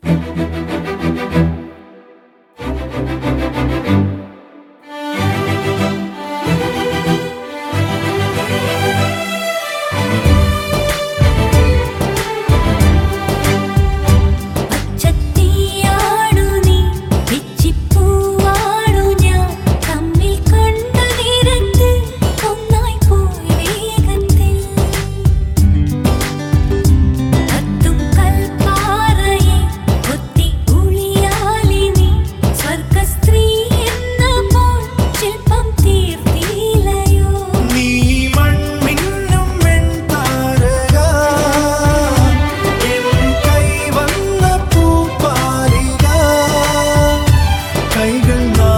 Thank you.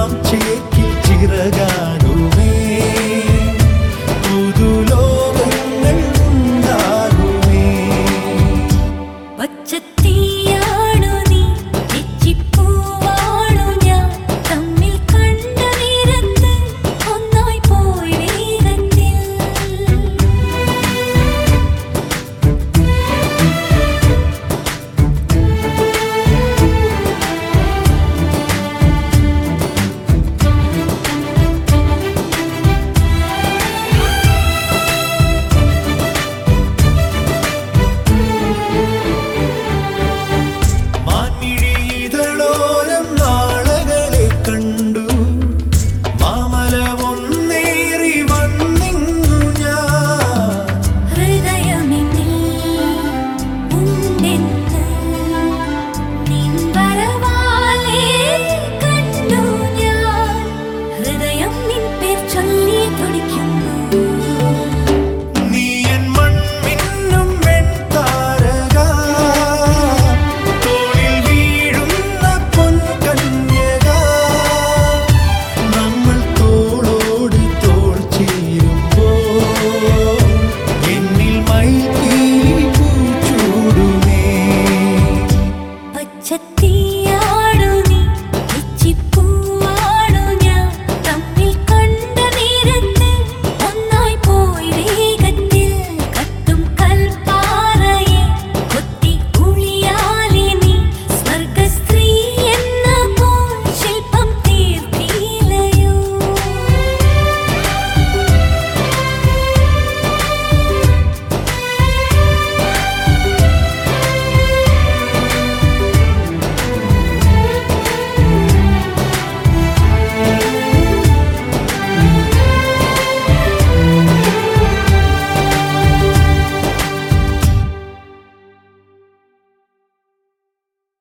நாம் ചേക്കിച്ചിറകാ பச்சத்தீ